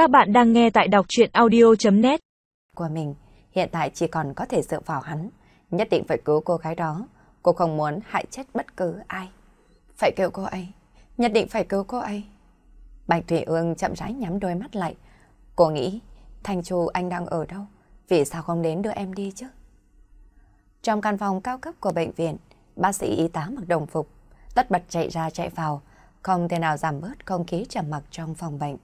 Các bạn đang nghe tại đọc chuyện audio.net Của mình hiện tại chỉ còn có thể dựa vào hắn. Nhất định phải cứu cô gái đó. Cô không muốn hại chết bất cứ ai. Phải cứu cô ấy. Nhất định phải cứu cô ấy. Bạch Thủy Ương chậm rãi nhắm đôi mắt lại. Cô nghĩ Thanh Chu anh đang ở đâu? Vì sao không đến đưa em đi chứ? Trong căn phòng cao cấp của bệnh viện, bác sĩ y tá mặc đồng phục, tất bật chạy ra chạy vào, không thể nào giảm bớt không khí trầm mặc trong phòng bệnh.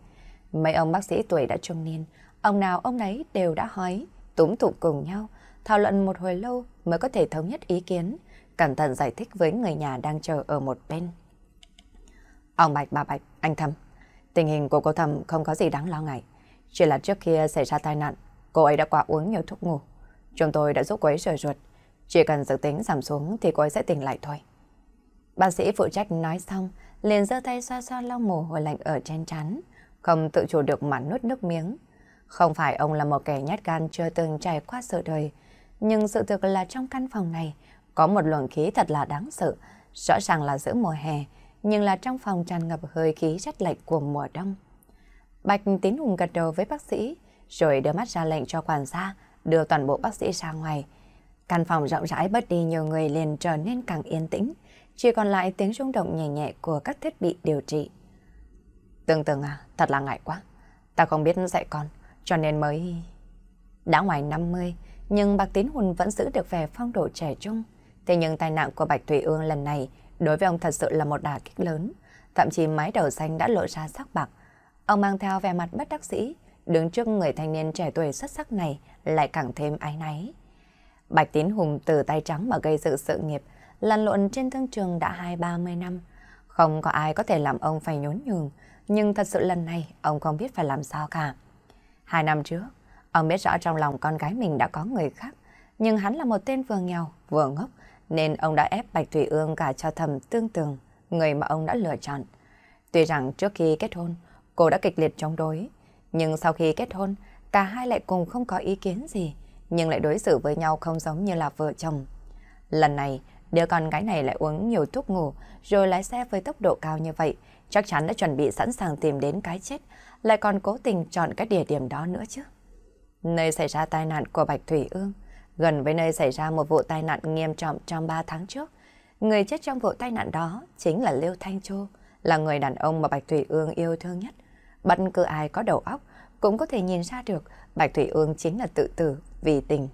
Mấy ông bác sĩ tuổi đã trung niên, ông nào ông nấy đều đã hỏi, túm tụ cùng nhau, thảo luận một hồi lâu mới có thể thống nhất ý kiến, cẩn thận giải thích với người nhà đang chờ ở một bên. Ông Bạch, bà Bạch, anh Thầm, tình hình của cô Thầm không có gì đáng lo ngại. Chỉ là trước kia xảy ra tai nạn, cô ấy đã quá uống nhiều thuốc ngủ. Chúng tôi đã giúp cô ấy rời ruột. Chỉ cần dự tính giảm xuống thì cô ấy sẽ tỉnh lại thôi. Bác sĩ phụ trách nói xong, liền giơ tay xoa xoa lau mồ hôi lạnh ở trên trán, không tự chủ được mà nuốt nước miếng. Không phải ông là một kẻ nhát gan chưa từng trải qua sự đời, nhưng sự thực là trong căn phòng này có một luồng khí thật là đáng sợ, rõ ràng là giữa mùa hè, nhưng là trong phòng tràn ngập hơi khí rất lạnh của mùa đông. Bạch Tín Hùng gật đầu với bác sĩ, rồi đưa mắt ra lệnh cho quản gia, đưa toàn bộ bác sĩ ra ngoài. Căn phòng rộng rãi bớt đi nhiều người liền trở nên càng yên tĩnh, chỉ còn lại tiếng rung động nhẹ nhẹ của các thiết bị điều trị. Tương tương à, thật là ngại quá. Ta không biết dạy con, cho nên mới... Đã ngoài 50, nhưng bạc Tín Hùng vẫn giữ được vẻ phong độ trẻ trung. Thế nhưng tai nạn của Bạch Thủy Ương lần này đối với ông thật sự là một đả kích lớn. Thậm chí mái đầu xanh đã lộ ra sắc bạc. Ông mang theo vẻ mặt bất đắc dĩ, đứng trước người thanh niên trẻ tuổi xuất sắc này lại càng thêm ái náy. Bạch Tín Hùng từ tay trắng mà gây dựng sự nghiệp, lăn lộn trên thương trường đã hai ba mươi năm. Không có ai có thể làm ông phải nhún nhường, nhưng thật sự lần này ông không biết phải làm sao cả. Hai năm trước, ông biết rõ trong lòng con gái mình đã có người khác, nhưng hắn là một tên vừa nghèo, vừa ngốc, nên ông đã ép Bạch Thủy Ương cả cho thầm tương tường, người mà ông đã lựa chọn. Tuy rằng trước khi kết hôn, cô đã kịch liệt chống đối, nhưng sau khi kết hôn, cả hai lại cùng không có ý kiến gì, nhưng lại đối xử với nhau không giống như là vợ chồng. Lần này, đứa con gái này lại uống nhiều thuốc ngủ, rồi lái xe với tốc độ cao như vậy, chắc chắn đã chuẩn bị sẵn sàng tìm đến cái chết, lại còn cố tình chọn cái địa điểm đó nữa chứ. Nơi xảy ra tai nạn của Bạch Thủy Ương, gần với nơi xảy ra một vụ tai nạn nghiêm trọng trong 3 tháng trước. Người chết trong vụ tai nạn đó chính là Liêu Thanh Châu, là người đàn ông mà Bạch Thủy Ương yêu thương nhất. Bất cứ ai có đầu óc cũng có thể nhìn ra được Bạch Thủy Ương chính là tự tử vì tình.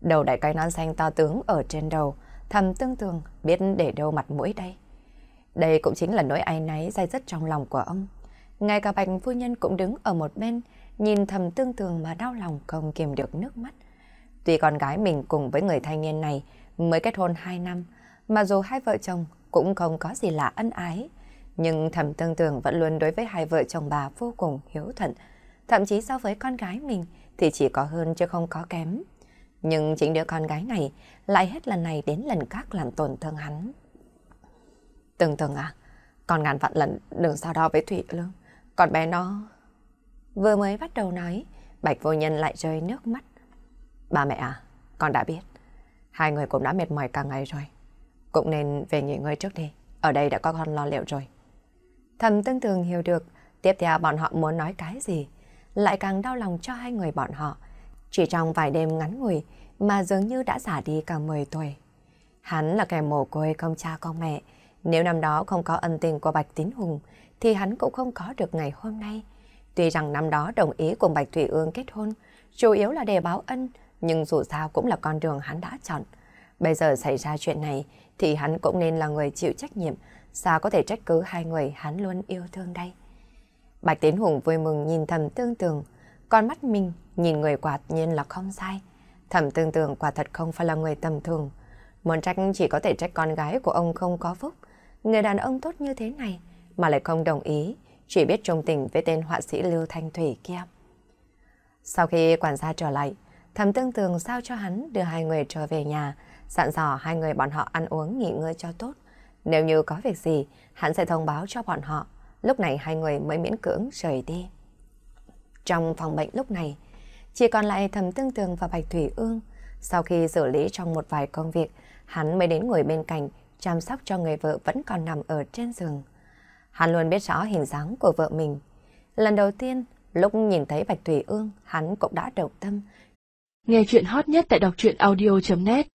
Đầu đại cái nón xanh to tướng ở trên đầu, thầm tương tường biết để đâu mặt mũi đây. Đây cũng chính là nỗi ai náy dai dứt trong lòng của ông. Ngay cả Bạch phu nhân cũng đứng ở một bên, nhìn thầm tương tường mà đau lòng không kiềm được nước mắt. Tuy con gái mình cùng với người thanh niên này mới kết hôn 2 năm, mà dù hai vợ chồng cũng không có gì lạ ân ái, nhưng thầm tương tường vẫn luôn đối với hai vợ chồng bà vô cùng hiếu thuận. Thậm chí so với con gái mình thì chỉ có hơn chứ không có kém. Nhưng chính đứa con gái này lại hết lần này đến lần khác làm tổn thương hắn. Từng từng à, còn ngàn vạn lần đừng so đo với Thụy Lương. Còn bé nó... Vừa mới bắt đầu nói, Bạch vô nhân lại rơi nước mắt. Ba mẹ à, con đã biết. Hai người cũng đã mệt mỏi cả ngày rồi. Cũng nên về nghỉ ngơi trước đi. Ở đây đã có con lo liệu rồi. Thầm tương tường hiểu được, tiếp theo bọn họ muốn nói cái gì. Lại càng đau lòng cho hai người bọn họ. Chỉ trong vài đêm ngắn ngủi mà dường như đã già đi cả 10 tuổi. Hắn là kẻ mồ côi không cha con mẹ. Nếu năm đó không có ân tình của Bạch Tín Hùng thì hắn cũng không có được ngày hôm nay. Tuy rằng năm đó đồng ý cùng Bạch Thủy Ương kết hôn, chủ yếu là để báo ân, nhưng dù sao cũng là con đường hắn đã chọn. Bây giờ xảy ra chuyện này thì hắn cũng nên là người chịu trách nhiệm, sao có thể trách cứ hai người hắn luôn yêu thương đây. Bạch Tiến Hùng vui mừng nhìn thầm tương tường, con mắt mình nhìn người quả nhiên là không sai. thẩm tương tường quả thật không phải là người tầm thường. Muốn trách chỉ có thể trách con gái của ông không có phúc. Người đàn ông tốt như thế này mà lại không đồng ý, chỉ biết trung tình với tên họa sĩ Lưu Thanh Thủy kia. Sau khi quản gia trở lại, thẩm tương tường sao cho hắn đưa hai người trở về nhà, dặn dò hai người bọn họ ăn uống nghỉ ngơi cho tốt. Nếu như có việc gì, hắn sẽ thông báo cho bọn họ. Lúc này hai người mới miễn cưỡng rời đi. Trong phòng bệnh lúc này, chỉ còn lại thầm tương tường và Bạch Thủy Ương. Sau khi xử lý trong một vài công việc, hắn mới đến ngồi bên cạnh, chăm sóc cho người vợ vẫn còn nằm ở trên giường. Hắn luôn biết rõ hình dáng của vợ mình. Lần đầu tiên, Lúc nhìn thấy Bạch Thủy Ương, hắn cũng đã đầu tâm. Nghe chuyện hot nhất tại đọc truyện audio.net